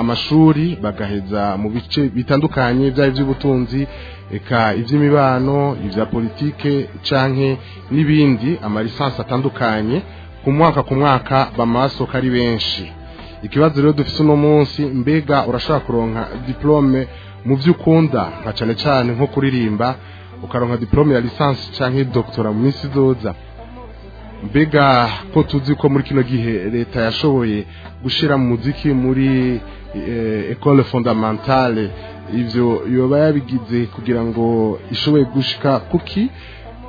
amashuri bagaheza mu bice bitandukanye byaba iby'ubutunzi reka iby'imibano ibya politike canke n'ibindi amarisansi atandukanye ku mwaka ku mwaka bamasoka ari benshi ikibazo rero dufite uno munsi mbega urashaka kuronka diplome mu byo ukunda nka cyane cyane nko kuririmba ukaronka diplome ya lisansi cyangwa doktora mu minsi izoza mbega ko tuzi ko muri kino gihe leta yashoboye gushyira mu muziki muri ecole fondamentale ibyo yoba yabigize kugira ngo ishoboye gushika kuki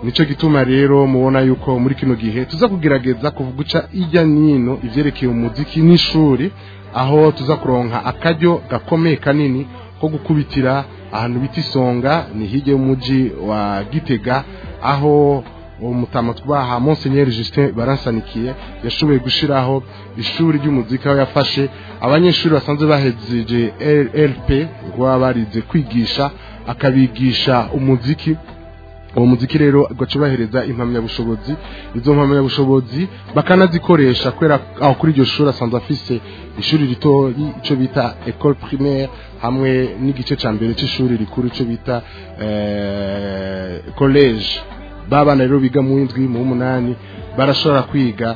nicyo gituma rero mubona yuko muri kino gihe tuza kugerageza guca ijya n'ino ibyerekeye umuziki n'ishuri aho tuza kuronka akaryo gakomeye kanini ko gukubitira ahantu bita isonga ni hirya y'umujyi wa gitega aho umutama twaha Monsignor Justin baransanikiye yashoboye gushiraho ishuri ry'umuzika aho yafashe abanyeshuri basanzwe bahejeje LP rwa barize kwigisha akabigisha umuziki uwo muziki rero ugacurahiriza impamyabushobozi izo mpamyabushobozi bakanazikoresha kubera aho kuri iryo shuri asanzwe afise ishuri ritoyi icyo bita ecole primaire hamwe n'igice cya mbere cy'ishuri rikuru icyo bita eh, college babana rero biga mu w'indwi mu w'umunani barashobora kwiga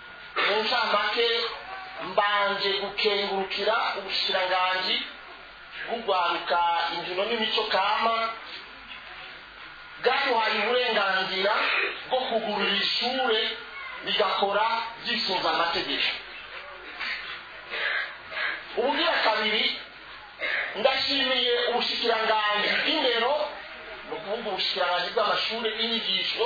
mu ncamake mbanje gukengurukira ubushikiranganji bugwaruka indino n'imico kama bwaduhaye uburenganzira bwo kugurura ishure bigakora byisunze amategeko ubugira kabiri ndashimiye ubushikiranganzi bw'indero ni ukuvuga ubushikiranganzi bw'amashuri n'inyigisho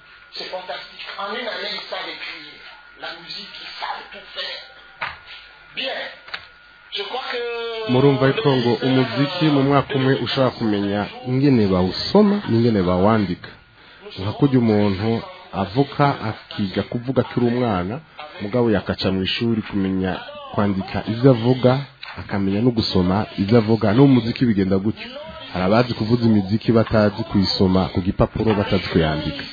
ngo umuziki mu mwaka umwe ushaka kumenya ingene bawusoma n'ingene bawandika nka kujya umuntu avuka akiga kuvuga akiri umwana mugabo yakaca mu ishuri kumenya kwandika ibyo avuga akamenya no gusoma ibyo avuga no mu muziki bigenda gutyo hari abazi kuvuza imiziki batazi kuyisoma ku gipapuro batazi kuyandika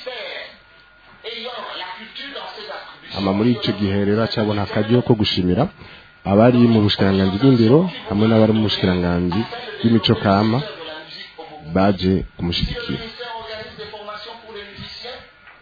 ama muri icyo gihe rero cyabona akaryo ko gushimira abari mu bushikiranganji bw'indero hamwe n'abari mu bushikiranganji bw'imico kama baje kumushigikira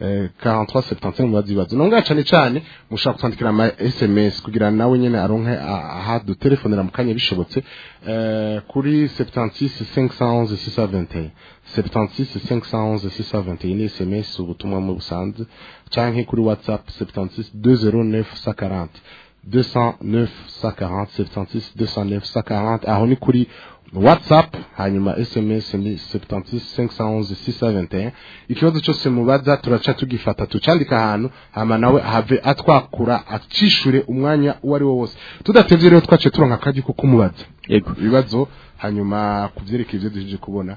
43 eh, On a bazibaza nongera cyane cyane mushaka kwandikira ama SMS kugira nawe nyene aronke aha On telefonera mukanye bishobotse eh, kuri 76 511 621 76 511 621 SMS ubutumwa mu busanzwe canke kuri WhatsApp 76 209 140 209 140 76 209 140 kuri whatsapp hanyuma sms ni sebutansi ikibazo cyose mubaza turaca tugifata tucandika ahantu hama nawe have atwakura acishure umwanya uwo ari wo wose tudatebye rero twaciye turonka akajya kuko umubaza ibibazo hanyuma ku byerekeye ibyo kubona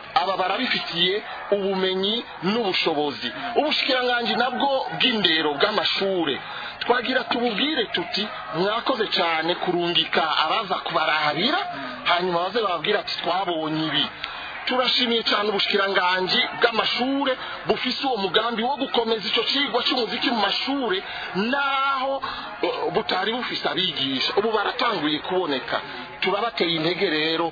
aba barabifitiye ubumenyi n'ubushobozi ubushikiranganji nabwo bw'indero bw'amashure twagira tububwire tuti mwakoze cyane kurungika abaza kubarahabira hanyuma baze bababwira ati twabonye ibi turashimiye cyane ubushikiranganji bw’amashuri bufise uwo mugambi wo gukomeza icyo kigo cy'umuziki mu mashure naho butari bufise abigisha ubu baratanguye kuboneka turabateye intege rero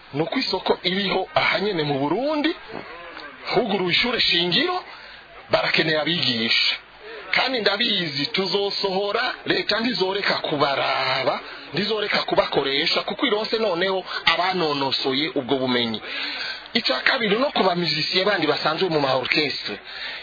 ni uko isoko iriho ahanyene mu burundi huguruwe ishuri shingiro barakeneye abigisha kandi ndabizi tuzosohora leta ntizoreka kubaraba ntizoreka kubakoresha kuko irose noneho abanonosoye ubwo bumenyi icya kabiri no ku bamizisiye bandi basanzwe mu ma orchestre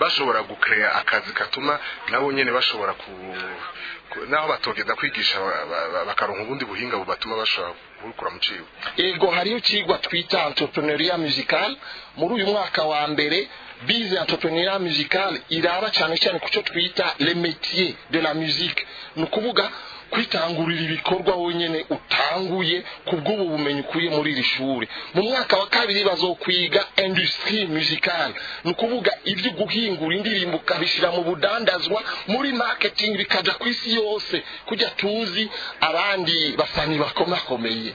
bashobora gukereya akazi katuma nabo nyine bashobora ku naho batogeza kwigisha bakaronka ubundi buhinga bubatuma bashobora ego hariyo ikigwa twita entrepreneuria musical muri uyu mwaka wa mbere bize entrepreneuria musical iraba cyane cyane kuco twita le métier de la musique ni kwitangurira ibikorwa wenyine utanguye kubw'ubu bumenyi ukuye muri iri shuri mu mwaka wa kabiri bazokwiga industry musicale ni ukuvuga ibyo guhingura indirimbo ukabishyira mu budandazwa muri marketing bikajya ku isi yose kujya tuzi abandi basani bakomakomeye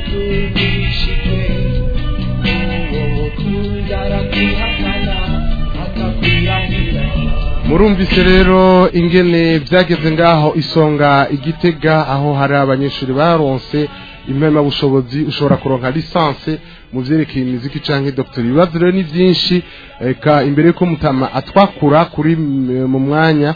murumvise rero ingene byageze ngaho isonga igitega aho hari abanyeshuri baronse impema bushobozi ushobora kuronka lisansi mu byerekeye imiziki cyangwa doctor ibibazo rero ni byinshi eka imbere ko mutama atwakura kuri eh, mu mwanya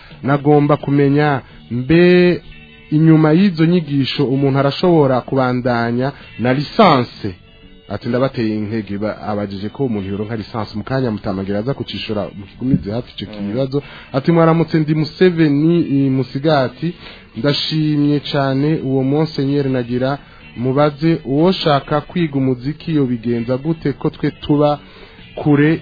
nagomba kumenya mbe inyuma y'izo nyigisho umuntu arashobora kubandanya na lisanse ati ndabateye intege abajije ko umuntu yoronka lisansi mu kanya mutamagira aza kucishura mukigumize hafi ico mm. kibazo ati mwaramutse ndi Museveni musigati ndashimye cyane uwo Monseigneur nagira mubaze uwo ushaka kwiga umuziki iyo bigenza gute ko twe tuba kure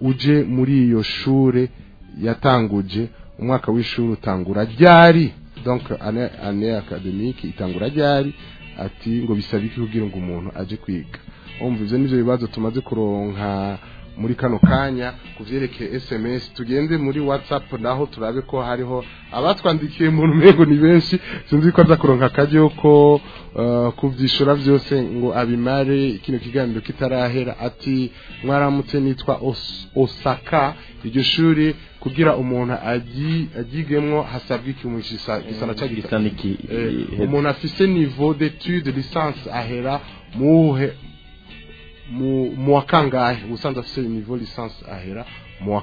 uje muri iyo shure yatanguje umwaka w'ishuri utangura ryari donc ane academique itangura ryari ati ngo bisabike kugira ngo umuntu aje kwiga umva ivyo nivyo bibazo tumaze kuronka muri kano kanya ku byerekeye SMS tugende muri WhatsApp naho turabe ko hariho abatwandikiye mu rumengo ni benshi sinzi ko aza kuronka kajyo eh, kuvyishura byose ngo abimare kino kiganiro kitarahera ati mwaramutse nitwa Osaka iryo shuri kugira umuntu agigemwo hasabwe ikimwishisana cyagira eh, umuntu afise niveau d'étude licence ahera muhe mu ubusanzwe afite nivo lisansi ahera mu wa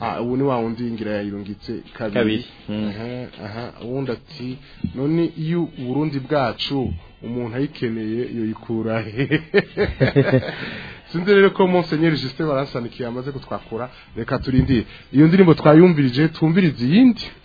ah, ubu ni wa wundi ngira yayirungitse kabiri hmm. uwundi ati none iyo uburundi bwacu umuntu ayikeneye iyo sinzi rero ko monsenyeri jisite barasanikiye amaze kutwakura reka turindire iyo ndirimbo twayumvirije twumvirize iyindi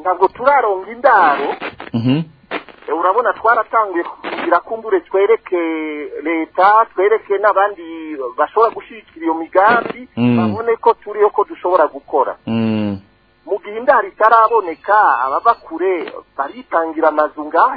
ntabwo turaronga indaro mhm. eh, urabona twaratangiye kugira kumbure twereke leta twereke n'abandi bashobora gushyigikira iyo migambi mm. babone ko turiyo ko dushobora gukora mm. mu gihe indaro itaraboneka abava kure baritangira amazu ngaha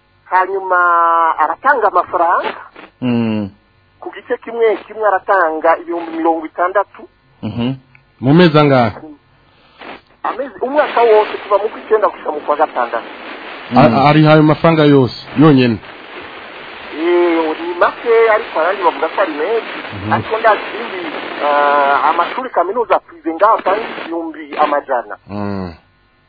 hanyuma aratanga amafaranga mm. ku gice kimwe kimwe aratanga ibihumbi mirongo itandatu mhm. mu mezi angahe umwaka wose kuva mu icyenda gusa mu kwa gatandatu ariha ayo mafaranga yose yonyine ni make ariko abandi bavuga ko ari menshi mhm. ariko ndazi eh, amashuri kaminuza apize ngaho kandi igihumbi amajana mm.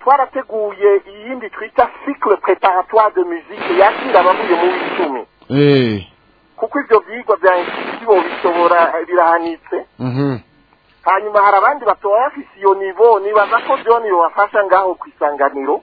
twarateguye iyindi twita cycle preparatoire de musique yakira abavuye mu bicumi kuko ibyo byigwa bya insiti bishobora birahanitse hanyuma hari abandi batoya bafise iyo nivo nibaza ko john yobafasha ngaho ku isanganiro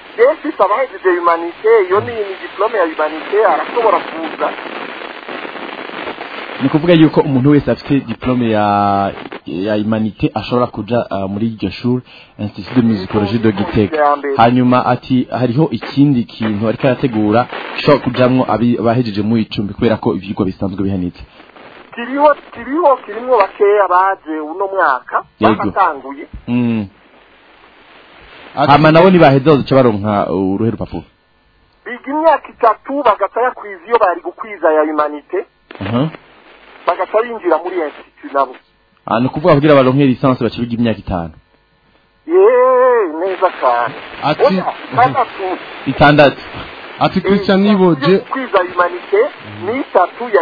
D6 abahejeje humanité iyo ni diplome ya humanité arashobora kuza ni kuvuga yuko umuntu wese afite diplome ya ya imanite ashobora kuja ah, muri iryo shuri institut de musicologie de Gitega hanyuma ati hariho ikindi kintu ariko arategura sho kujamwo abahejeje mu icumbi kubera ko ivyigwa bisanzwe bihanitse kiriho kiriho kirimwo bakeya baje uno mwaka baratanguye mm. hama nabo nibaheza bazoca baronka uruhe rupapuro biga imyaka itatu bagatayakwiza iyo bari gukwiza ya imanite bagaca binjira muri insiti nabo ah, ni ukuvuga kugira ngo baronke lisansi bacibuga imyaka itanu yeee neza cyane itandatu itandatu ati christian eh, niboje kwiza humanite ni itatu ya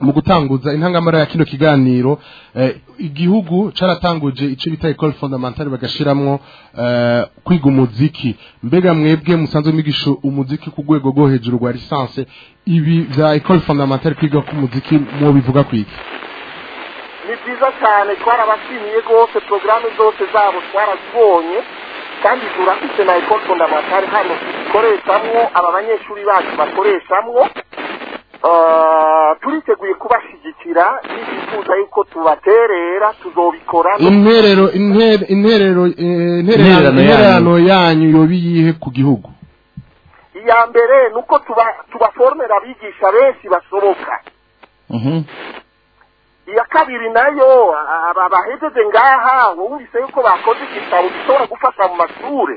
mu gutanguza intangamara ya kino kiganiro eh, igihugu cyaratanguje icyo bita ecole fondamentale bagashiramwo eh, kwiga umuziki mbega mwebwe musanzwe mwigisha umuziki ku rwego rwo hejuru rwa lisansi ibi bya ecole fondamentale kwiga ku muziki mwo bivuga kwiki ni byiza cyane twarabashimiye rwose porogaramu zose zabo twarazibonye kandi turafite na ecole fondamentale hano dukoreshamo aba banyeshuri bacu bakoreshamo turiteguye kubashyigikira ntibifuza yuko tubaterera tuzobikora intererano intererano yanyu yoba ku gihugu iya mbere ni uko tubaformera abigisha benshi bashoboka iya kabiri nayo bahejeje ngaha wumvise yuko bakoze igitabo gishobora gufasha mu mashuri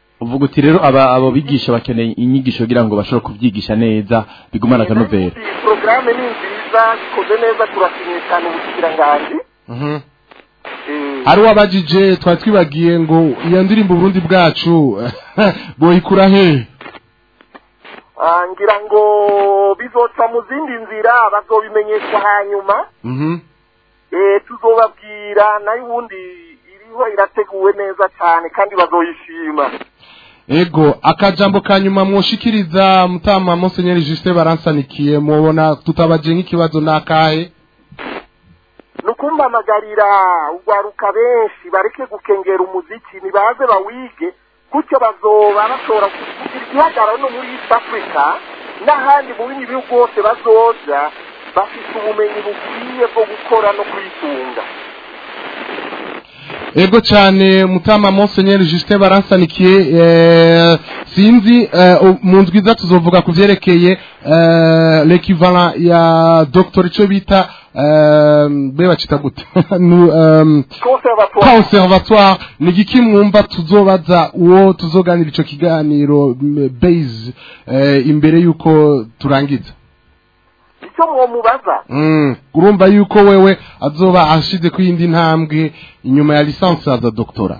uvuga uti rero aba abo bigisha bakeneye inyigisho kugira ngo bashobore kubyigisha neza bigumana akanovera porogaramu ni nziza zikoze neza turakeneye cyane ubuziranganzi mhm. eh, ari uwabajije twari twibagiye ngo iyo ndirimbo ubundi bwacu boyikura he ah, ngira ngo bizoca mu zindi nzira bazobimenyeshwa hanyuma mhm. eh, tuzobabwira nayo ubundi iriho irateguwe neza cyane kandi bazoyishima ego akajambo ka nyuma mwoshikiriza mutama Monsenyeri Justin baransanikiye mubona tutabaje nk'ikibazo nakahe nukumba ugwaruka benshi bareke gukengera umuziki nibaze bawige kutyo bazoba bashobora kugira igihagararo no muri East Africa n'ahandi mu bindi bihugu bose bazoja bafite ubumenyi bukwiye bwo gukora no kwitunga ego cyane mutama monsenyeri jisite baransanikiye eh, sinzi eh, mu nzwiza tuzovuga ku byerekeye rekivala eh, ya dogitori icyo bita be bakita gute konservatoire ni igiki mwumva tuzobaza uwo tuzoganira icyo kiganiro base imbere y'uko turangiza icyo mwo mubaza hmm, urumva yuko wewe azoba ashize ku yindi ntambwe inyuma ya lisansi haza dogitora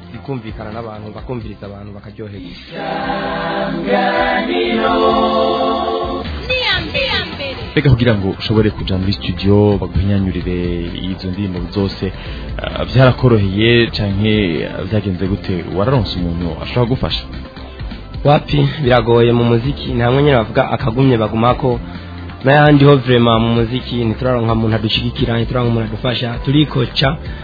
bikumvikana n'abantu bakumviriza abantu bakaryoherwa mbega kugira ngo ushobore kujya muri studio baguhinyanyurire izo ndirimbo zose uh, byarakoroheye cyane byagenze gute wararonse umuntu ashobora gufasha wapi biragoye mu muziki nta mwanya bavuga akagumye baguma ko n'ayandi ho vurema mu muziki ntituraronka umuntu adushyigikira ntituraronka umuntu adufasha turikoca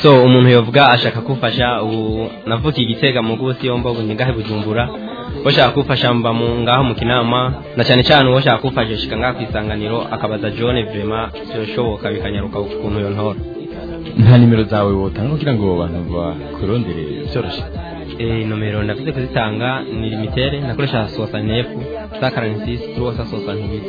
so umuntu yavuga ashaka kugufasha ubu navuga igitega mu gusi yomba ubu ngahe bujumbura washaka kugufasha mba mu ngaho mu kinama na cyane cyane uwashaka kugufasha shika ngaho ku isanganiro akabaza john vrema byoshoboka bikanyaruka ukuntu iyo ntora nta nimero zawe wotanga kugira ngo abantu bakurondere byoroshye eh, nomero ndakunze kuzitanga ni limitere nakoresha sosantefu za karangisisi turuwa sa sosantefu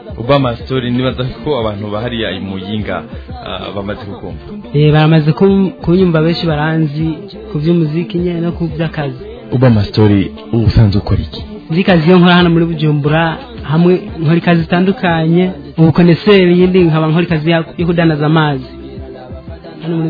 obama story nibaza ko abantu bahariya imuyinga ah, bamaze kukumva eh, baramaze kunyumva benshi baranzi ku by'umuziki nyine no ku by'akazi obama story uba usanzwe ukora iki muri kazi yo nkora hano muri bujumbura hamwe nkora ikazi zitandukanye ubukoneseri yindi nkaba nkora ikazi yo kudandaza amazi cyane muri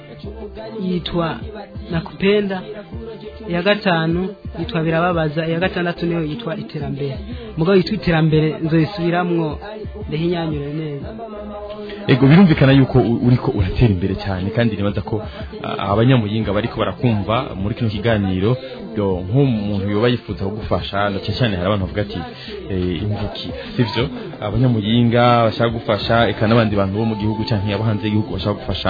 yitwa nakupenda ya gatanu yitwa birababaza ya gatandatu niyo yitwa iterambere mugabo yitwa iterambere nzoyisubiramwo ndehinyanyure neza ego birumvikana yuko uriko uratera imbere cyane kandi nibaza ko abanyamuyinga bariko barakumva muri kino kiganiro nk'umuntu yoba yifuza kugufasha cyane cyane hari abantu bavuga ati eh, imvuki sivyo abanyamuyinga bashaka gufasha eka n'abandi bantu bo mu gihugu cyangwa abo hanze y'igihugu bashaka gufasha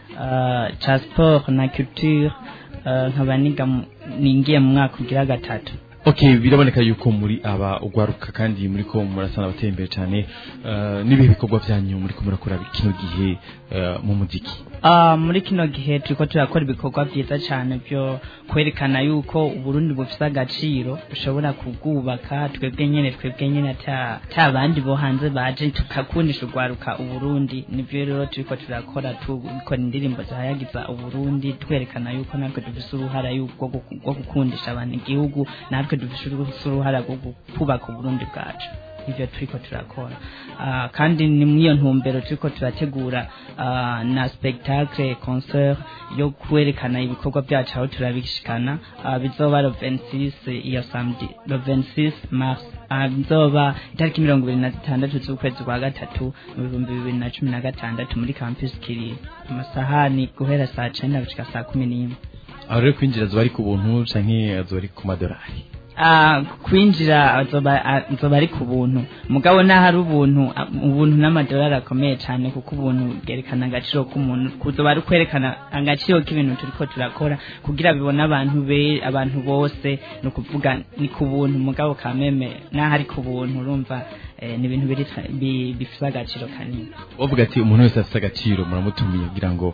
cya siporo na kiruture nkaba ningiye mu mwaka ugira gatatu okay biraboneka yuko muri aba ugwaruka kandi muri ko murasana abateye imbere cyane uh, nibihe bikorwa byanyu muri ko murakora kino gihe uh, mu muziki ah, muri kino gihe turiko turakora ibikorwa byiza cyane byo kwerekana yuko uburundi bufite agaciro dushobora kubwubaka twebwe nyene twebwe nyene ata abandi bo hanze baje tukakundisha ugwaruka uburundi nivyo rero turiko turakora tukora indirimbo zahayagiza uburundi twerekana yuko natwe dufite uruhara yuko gukundisha abantu igihugu natwe twe uruhara rwo kubaka uburundi bwacu ibyo turiko turakora ah, kandi ni mw'iyo ntumbero turiko turategura ah, na spectacle concert yo kwerekana ibikorwa byacu aho turabishikana ah, bizoba le 26 iyo samedi le 26 bizoba itariki mirongo ibiri na zitandatu z'ukwezi kwa gatatu mu bihumbi bibiri na cumi na gatandatu muri campus kiriri amasahani guhera saa cenda gushika saa kumi n'imwe aho rero kwinjira ziba ari ku buntu canke ziba ari ku madorari kwinjira nzoba ari ku buntu mugabo n'ahari ubuntu ubuntu n’amadorari akomeye cyane kuko ubuntu bwerekana agaciro k'umuntu kuzoba ari ukwerekana agaciro k'ibintu turi ko turakora kugira bibone abantu be abantu bose ni ukuvuga ni ku buntu mugabo kameme n'ahari ku buntu urumva Eh, ni ibintu bifite agaciro kanini uvuga ati umuntu wese afite agaciro muramutumiye kugira ngo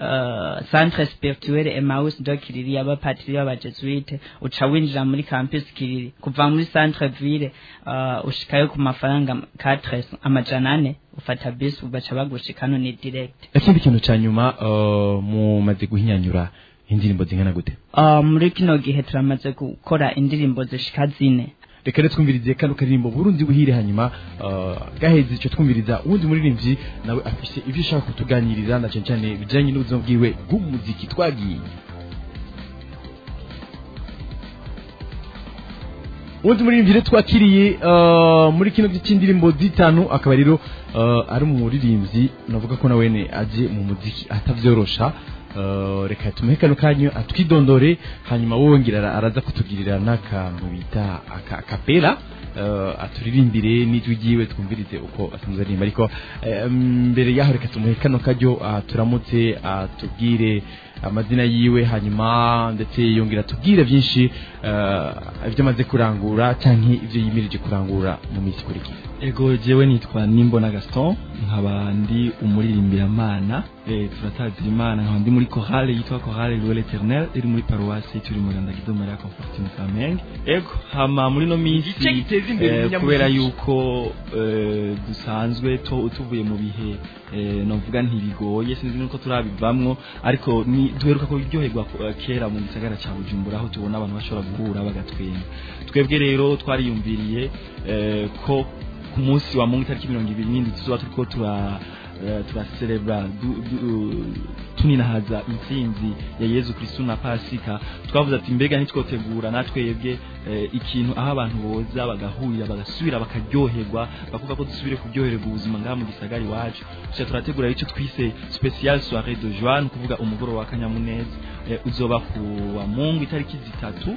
uh, centre spirituel emmaus do kiriri y'abapatiri b'abajesuite uca winjira muri campus kiriri kuva muri centre ville uh, ushikayo ku mafaranga katres amajana ane ufata bisi ugaca bagushikano ni direct ikindi kintu cya nyuma mumaze guhinyanyura indirimbo zingana gute muri kino gihe turamaze gukora indirimbo zishika zine reka twumvirize kano karirimbo burundi buhire hanyuma uh, gaheze icyo twumviriza uwundi muririmbyi nawe afise ibyo ushaka kutuganiriza na cyane cyane bijyanye n'ubuzima bwiwe bw'umuziki twagiye ubundi muririmbyi rero twakiriye uh, muri kino cy'indirimbo zitanu akaba rero uh, ari umuririmbyi navuga ko nawe agiye mu muziki atavyorosha Eh, reka tumuhe kano kanyu atwidondore ah, hanyuma ngira araza kutugirira n'akantu bita akapera eh, aturirimbire n'ijwi ryiwe twumvirize uko asanzwe aririmba ariko eh, mbere yaho reka tumuhe kano kajyo ah, turamutse atubwire ah, amazina yiwe hanyuma ndetse yongera atubwire byinshi Uh, ibyo amaze kurangura cyangwa ibyo yimirije kurangura mu minsi ikurikira ego jewe nitwa nimbona gaston nkaba ndi umuririmbiramana eh, turatazira imana nkaba ndi muri korale yitwa korale ruwele eternel iri muri paruwasi turi mu rwanda gido maria confortune kamenge ego hama muri no minsi eh, kubera yuko eh, dusanzwe tuvuye mu bihe navuga ntibigoye sinzi nuko turabivamwo ariko duheruka ko kera mu gisagara cya bujumbura aho tubona abantu bashobora bagakura bagatwenga twebwe rero twariyumviriye eh, ko ku munsi wa mungu itariki mirongo ibiri n'indwi tuba turiko tura eh, turaserebura tuninahaza intsinzi ya yezu kirisitu na pasika twavuze ati mbega ntitwotegura natwebwe eh, ikintu aho abantu boza bagahurira bagasubira bakaryoherwa bavuga ko dusubire kuryohererwa ubuzima ngaha mu gisagara iwacu turategura icyo twise special soirée de joie ni ukuvuga umugoroba wa kanyamuneza Eh, uzoba kuwa mungu itariki zitatu